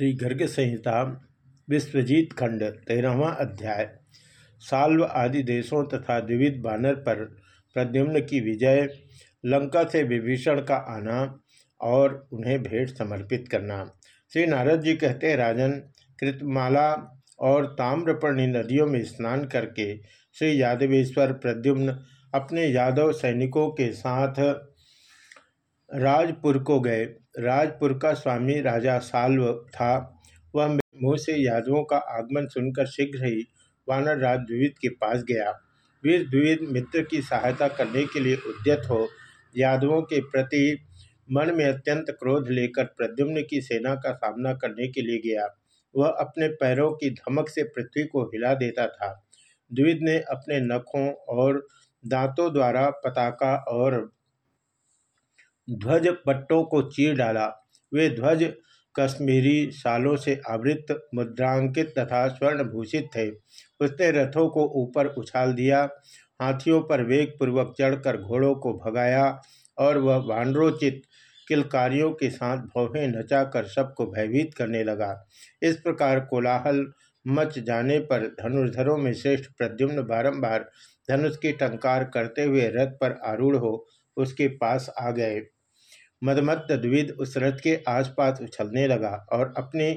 श्री गर्ग संहिता विश्वजीत खंड तेरहवा अध्याय। साल्व आदि देशों तथा द्विविध बानर पर प्रद्युम्न की विजय, लंका से विभीषण का आना और उन्हें भेंट समर्पित करना। श्री नारद जी कहते, राजन, कृतमाला और ताम्रपर्णी नदियों में स्नान करके श्री यादवेश्वर प्रद्युम्न अपने यादव सैनिकों के साथ राजपुर को गए। राजपुर का स्वामी राजा साल्व था। वह मुँह से यादवों का आगमन सुनकर शीघ्र ही वानर राज द्विविद के पास गया। वीर द्विविद मित्र की सहायता करने के लिए उद्यत हो। यादवों के प्रति मन में अत्यंत क्रोध लेकर प्रद्युम्न की सेना का सामना करने के लिए गया। वह अपने पैरों की धमक से पृथ्वी को हिला देता था। द्विविद ने अपने नखों और दांतों द्वारा पताका और ध्वज पट्टों को चीर डाला। वे ध्वज कश्मीरी सालों से आवृत, मुद्रांकित तथा स्वर्णभूषित थे। उसने रथों को ऊपर उछाल दिया, हाथियों पर वेग पूर्वक चढ़कर घोड़ों को भगाया और वह वानरोचित किलकारियों के साथ भौहें नचाकर सबको भयभीत करने लगा। इस प्रकार कोलाहल मच जाने पर धनुर्धरों में श्रेष्ठ प्रद्युम्न बारंबार धनुष की टंकार करते हुए रथ पर आरूढ़ हो उसके पास आ गए। मदमत्त द्विद उस रथ के आसपास उछलने लगा और अपनी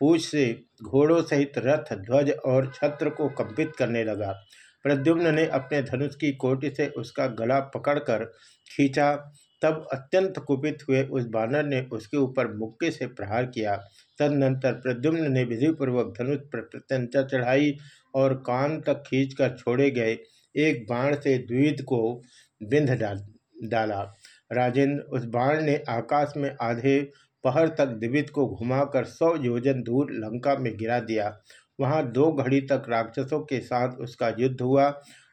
पूछ से घोड़ों सहित रथ, ध्वज और छत्र को कंपित करने लगा। प्रद्युम्न ने अपने धनुष की कोटि से उसका गला पकड़कर खींचा। तब अत्यंत कुपित हुए उस बानर ने उसके ऊपर मुक्के से प्रहार किया। तदनंतर प्रद्युम्न ने विधिपूर्वक धनुष पर प्रत्यंता चढ़ाई और कान तक खींचकर छोड़े गए। एक बाण से द्विध को बिंध डाल, डाला। राजेंद्र उस बाण ने आकाश में आधे पहर तक दिवित को घुमाकर सौ योजन दूर लंका में गिरा दिया। वहाँ दो घड़ी तक राक्षसों के साथ उसका युद्ध हुआ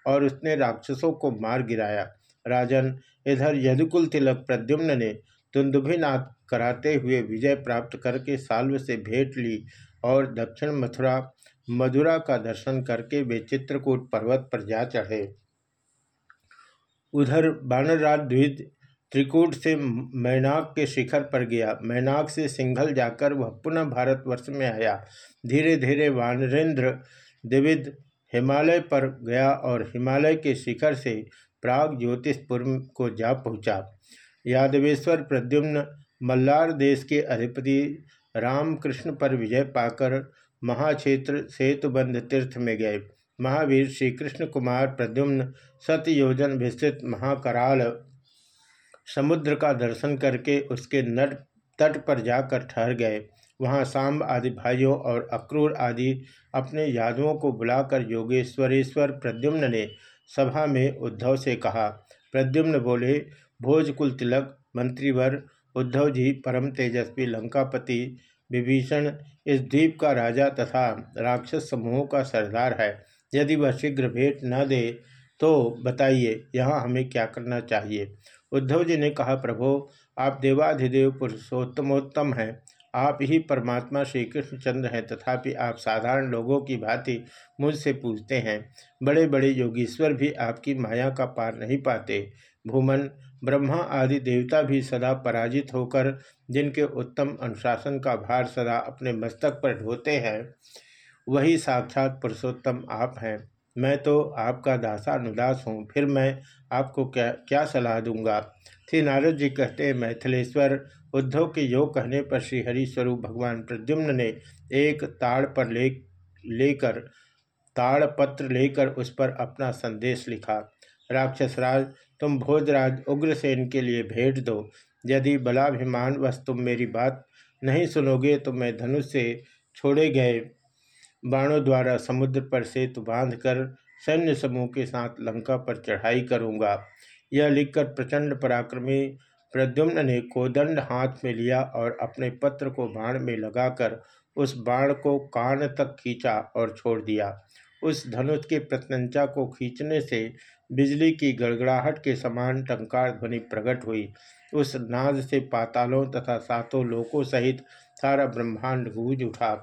और उसने राक्षसों को मार गिराया। राजन, इधर यदुकुल तिलक प्रद्युम्न ने तुंदुभिनाथ कराते हुए विजय प्राप्त करके साल्व से भेंट ली और दक्षिण मथुरा मधुरा का दर्शन करके वे चित्रकूट पर्वत पर जा चढ़े। उधर बानरराज द्विज त्रिकूट से मैनाक के शिखर पर गया। मैनाक से सिंघल जाकर वह पुनः भारतवर्ष में आया। धीरे धीरे वानरेंद्र द्विविद हिमालय पर गया और हिमालय के शिखर से प्राग ज्योतिषपुर को जा पहुँचा। यादवेश्वर प्रद्युम्न मल्लार देश के अधिपति रामकृष्ण पर विजय पाकर महाक्षेत्र सेतुबंध तीर्थ में गए। महावीर श्री कृष्ण कुमार प्रद्युम्न सतयोजन विस्तृत महाकराल समुद्र का दर्शन करके उसके नट तट पर जाकर ठहर गए। वहाँ सांब आदि भाइयों और अक्रूर आदि अपने यादवों को बुलाकर योगेश्वरेश्वर प्रद्युम्न ने सभा में उद्धव से कहा। प्रद्युम्न बोले, भोजकुल तिलक, मंत्रीवर उद्धव जी परम तेजस्वी, लंकापति, विभीषण, इस द्वीप का राजा तथा राक्षस समूहों का सरदार है। यदि वह शीघ्र भेंट न दे तो बताइए, यहाँ हमें क्या करना चाहिए? उद्धव जी ने कहा, प्रभो, आप देवाधिदेव पुरुषोत्तमोत्तम हैं। आप ही परमात्मा श्री कृष्णचंद्र हैं। तथापि आप साधारण लोगों की भांति मुझसे पूछते हैं। बड़े बड़े योगीश्वर भी आपकी माया का पार नहीं पाते। भूमन, ब्रह्मा आदि देवता भी सदा पराजित होकर, जिनके उत्तम अनुशासन का भार सदा अपने मस्तक पर ढोते हैं, वही साक्षात पुरुषोत्तम आप हैं। मैं तो आपका दासानुदास हूँ, फिर मैं आपको क्या क्या सलाह दूँगा? श्री नारद जी कहते हैं, मैथिलेश्वर उद्धव के योग कहने पर श्री हरिस्वरूप भगवान प्रद्युम्न ने एक ताड़ पर ले, लेकर ताड़ पत्र लेकर उस पर अपना संदेश लिखा। राक्षसराज, तुम भोजराज उग्रसेन के लिए भेंट दो। यदि बलाभिमान वश तुम मेरी बात नहीं सुनोगे तो मैं धनुष से छोड़े गए बाणों द्वारा समुद्र पर सेतु बांधकर सैन्य समूह के साथ लंका पर चढ़ाई करूँगा। यह लिखकर प्रचंड पराक्रमी प्रद्युम्न ने कोदंड हाथ में लिया और अपने पत्र को बाण में लगाकर उस बाण को कान तक खींचा और छोड़ दिया। उस धनुष के प्रत्यंचा को खींचने से बिजली की गड़गड़ाहट के समान टंकार ध्वनि प्रकट हुई। उस नाद से पातालों तथा सातों लोकों सहित सारा ब्रह्मांड गूंज उठा।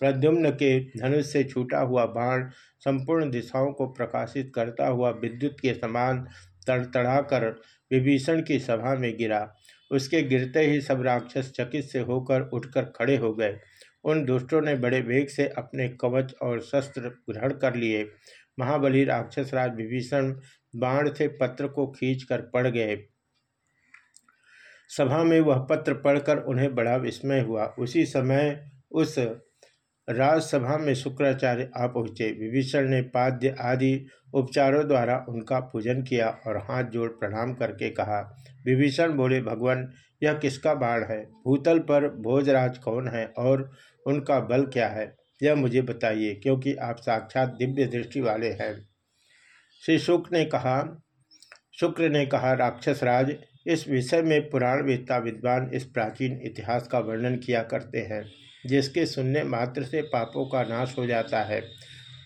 प्रद्युम्न के धनुष से छूटा हुआ बाण संपूर्ण दिशाओं को प्रकाशित करता हुआ विद्युत के समान तड़तड़ाकर विभीषण की सभा में गिरा। उसके गिरते ही सब राक्षस चकित से होकर उठकर खड़े हो गए। उन दुष्टों ने बड़े वेग से अपने कवच और शस्त्र ग्रहण कर लिए। महाबली राक्षस राज विभीषण बाण से पत्र को खींचकर पड़ गए। सभा में वह पत्र पढ़कर उन्हें बड़ा विस्मय हुआ। उसी समय उस राजसभा में शुक्राचार्य आ पहुँचे। विभीषण ने पाद्य आदि उपचारों द्वारा उनका पूजन किया और हाथ जोड़ प्रणाम करके कहा, विभीषण बोले, भगवान, यह किसका बाण है? भूतल पर भोजराज कौन है और उनका बल क्या है? यह मुझे बताइए, क्योंकि आप साक्षात दिव्य दृष्टि वाले हैं। श्री शुक्र ने कहा, शुक्र ने कहा राक्षस राज इस विषय में पुराण वेत्ता विद्वान इस प्राचीन इतिहास का वर्णन किया करते हैं। जिसके सुनने मात्र से पापों का नाश हो जाता है।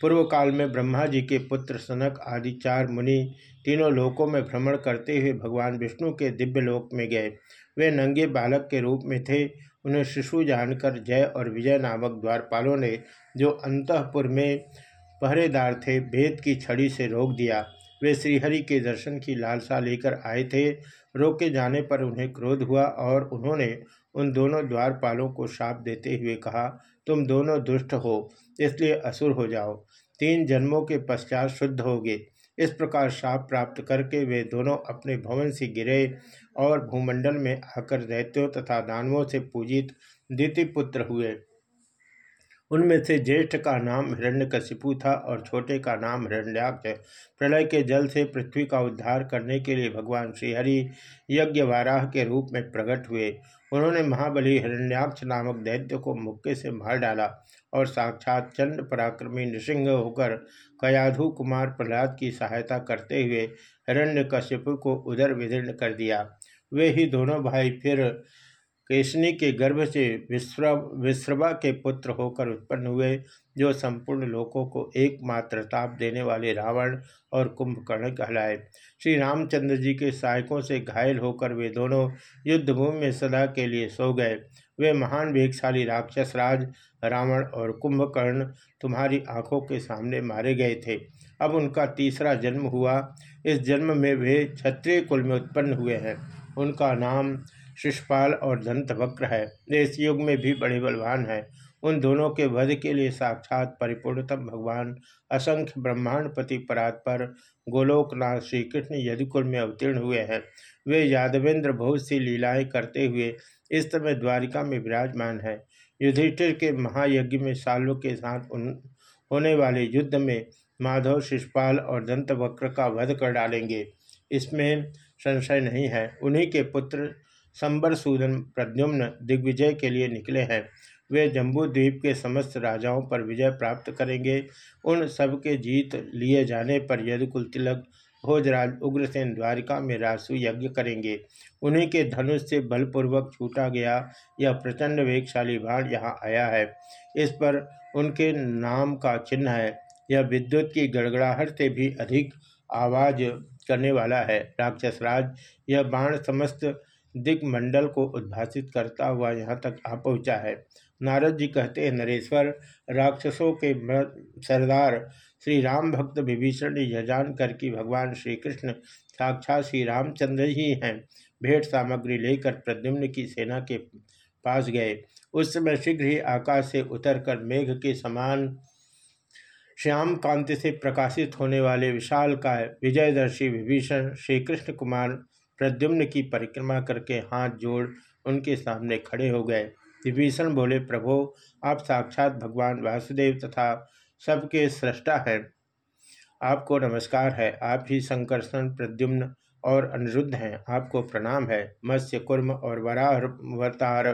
पूर्व काल में ब्रह्मा जी के पुत्र सनक आदि चार मुनि तीनों लोकों में भ्रमण करते हुए भगवान विष्णु के दिव्य लोक में गए। वे नंगे बालक के रूप में थे। उन्हें शिशु जानकर जय और विजय नामक द्वारपालों ने, जो अंतपुर में पहरेदार थे, भेद की छड़ी से रोक दिया। वे श्रीहरि के दर्शन की लालसा लेकर आए थे। रोके जाने पर उन्हें क्रोध हुआ और उन्होंने उन दोनों द्वारपालों को श्राप देते हुए कहा, तुम दोनों दुष्ट हो, इसलिए असुर हो जाओ। तीन जन्मों के पश्चात शुद्ध होगे। इस प्रकार श्राप प्राप्त करके वे दोनों अपने भवन से गिरे और भूमंडल में आकर दैत्यों तथा दानवों से पूजित द्वितीय पुत्र हुए। उनमें से ज्येष्ठ का नाम हिरण्यकशिपु था और छोटे का नाम हिरण्याक्ष प्रलय के जल से पृथ्वी का उद्धार करने के लिए भगवान श्रीहरि यज्ञ वाराह के रूप में प्रकट हुए। उन्होंने महाबली हिरण्याक्ष नामक दैत्य को मुक्के से मार डाला और साक्षात चंड पराक्रमी नृसिंह होकर कयाधु कुमार प्रहलाद की सहायता करते हुए हिरण्यकशिपु को उदर विदीर्ण कर दिया। वे ही दोनों भाई फिर केशनी के गर्भ से विश्रव के पुत्र होकर उत्पन्न हुए, जो संपूर्ण लोकों को एकमात्र ताप देने वाले रावण और कुंभकर्ण कहलाए। श्री रामचंद्र जी के सहायकों से घायल होकर वे दोनों युद्धभूमि में सदा के लिए सो गए। वे महान वेगशाली राक्षस राज, रावण और कुंभकर्ण तुम्हारी आँखों के सामने मारे गए थे। अब उनका तीसरा जन्म हुआ। इस जन्म में वे क्षत्रिय कुल में उत्पन्न हुए हैं। उनका नाम शिषपाल और दंतवक्र है। इस युग में भी बड़े बलवान हैं। उन दोनों के वध के लिए साक्षात परिपूर्णतम भगवान असंख्य ब्रह्मांडपति परात पर गोलोकनाथ श्री कृष्ण यदुकुल में अवतीर्ण हुए हैं। वे यादवेंद्र बहुत सी लीलाएँ करते हुए इस समय द्वारिका में विराजमान है। युधिष्ठिर के महायज्ञ में सालों के साथ उन, होने वाले युद्ध में माधव, शिषपाल और दंतवक्र का वध कर डालेंगे। इसमें संशय नहीं है। उन्हीं के पुत्र संबर सूदन प्रद्युम्न दिग्विजय के लिए निकले हैं। वे जम्बू द्वीप के समस्त राजाओं पर विजय प्राप्त करेंगे। उन सब के जीत लिए जाने पर यदुकुल तिलक भोजराज उग्रसेन द्वारिका में रासु यज्ञ करेंगे। उन्हीं के धनुष से बलपूर्वक छूटा गया यह प्रचंड वेगशाली बाण यहाँ आया है। इस पर उनके नाम का चिन्ह है। यह विद्युत की गड़गड़ाहट से भी अधिक आवाज़ करने वाला है। राक्षस राज यह बाण समस्त दिग्मंडल को उद्भाषित करता हुआ यहाँ तक आ पहुँचा है। नारद जी कहते हैं, नरेश्वर, राक्षसों के सरदार, श्री राम भक्त विभीषण ने यह जानकर कि भगवान श्री कृष्ण साक्षात श्री रामचंद्र ही हैं। भेंट सामग्री लेकर प्रद्युम्न की सेना के पास गए। उस समय शीघ्र ही आकाश से उतरकर मेघ के समान श्याम कांति से प्रकाशित होने वाले विशाल का विजयदर्शी विभीषण श्री कृष्ण कुमार प्रद्युम्न की परिक्रमा करके हाथ जोड़ उनके सामने खड़े हो गए। विभीषण बोले, प्रभो, आप साक्षात भगवान वासुदेव तथा सबके सृष्टा हैं। आपको नमस्कार है। आप ही संकर्षण, प्रद्युम्न और अनिरुद्ध हैं। आपको प्रणाम है। मत्स्य, कुर्म और वराह अवतार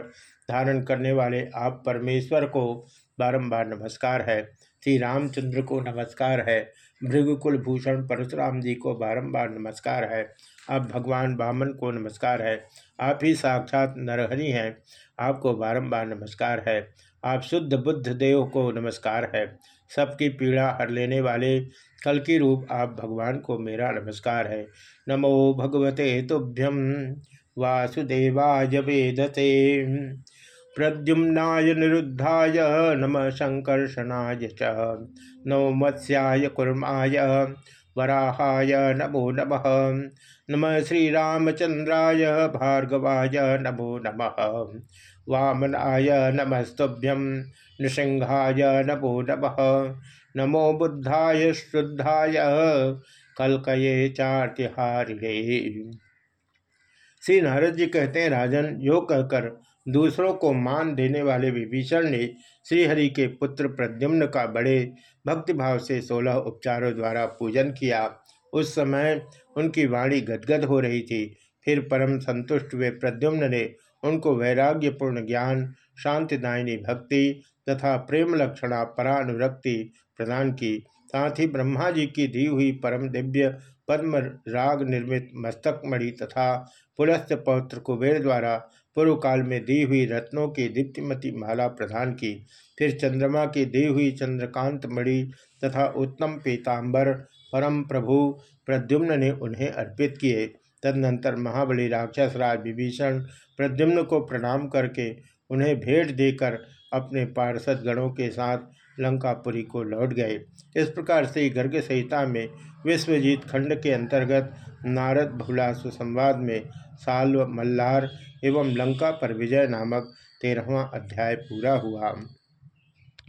धारण करने वाले आप परमेश्वर को बारंबार नमस्कार है। श्री रामचंद्र को नमस्कार है। भृगुकुल भूषण परशुराम जी को बारंबार नमस्कार है। आप भगवान बामन को नमस्कार है। आप ही साक्षात नरहरि हैं। आपको बारंबार नमस्कार है। आप शुद्ध बुद्ध देव को नमस्कार है। सबकी पीड़ा हर लेने वाले, कल की रूप आप भगवान को मेरा नमस्कार है। नमो भगवते तुभ्यम वासुदेवाय वेदते। प्रद्युम्नाय निरुद्धाय, नम संकर्षणाय च। नमो मत्स्याय कुर्माय। वराहाय नमो नमः। नम श्रीरामचंद्राय भार्गवाय नमो नमः। वामनाय नमस्तभ्यं नृसिंहाय नमो नमः। नमो बुद्धाय शुद्धाय कलकये चार्तिहारिणे श्री नारद जी कहते हैं, राजन, यो कहकर दूसरों को मान देने वाले विभीषण ने श्रीहरि के पुत्र प्रद्युम्न का बड़े भक्तिभाव से सोलह उपचारों द्वारा पूजन किया। उस समय उनकी वाणी गदगद हो रही थी। फिर परम संतुष्ट हुए प्रद्युम्न ने उनको वैराग्यपूर्ण ज्ञान, शांतिदायिनी भक्ति तथा प्रेम लक्षणा परानुरक्ति प्रदान की। साथ ही ब्रह्मा जी की दी हुई परम दिव्य पद्म राग निर्मित मस्तक मणि तथा पुलस्त पौत्र कुबेर द्वारा पूर्व काल में दी हुई रत्नों की दीप्तिमती माला प्रदान की। फिर चंद्रमा की दी हुई चंद्रकांत मणि तथा उत्तम पीताम्बर परम प्रभु प्रद्युम्न ने उन्हें अर्पित किए। तदनंतर महाबली राक्षस राज विभीषण प्रद्युम्न को प्रणाम करके उन्हें भेंट देकर अपने पार्षद गणों के साथ लंकापुरी को लौट गए। इस प्रकार से गर्ग संहिता में विश्वजीत खंड के अंतर्गत नारद भुलासु संवाद में साल्व मल्लार एवं लंका पर विजय नामक तेरहवा अध्याय पूरा हुआ।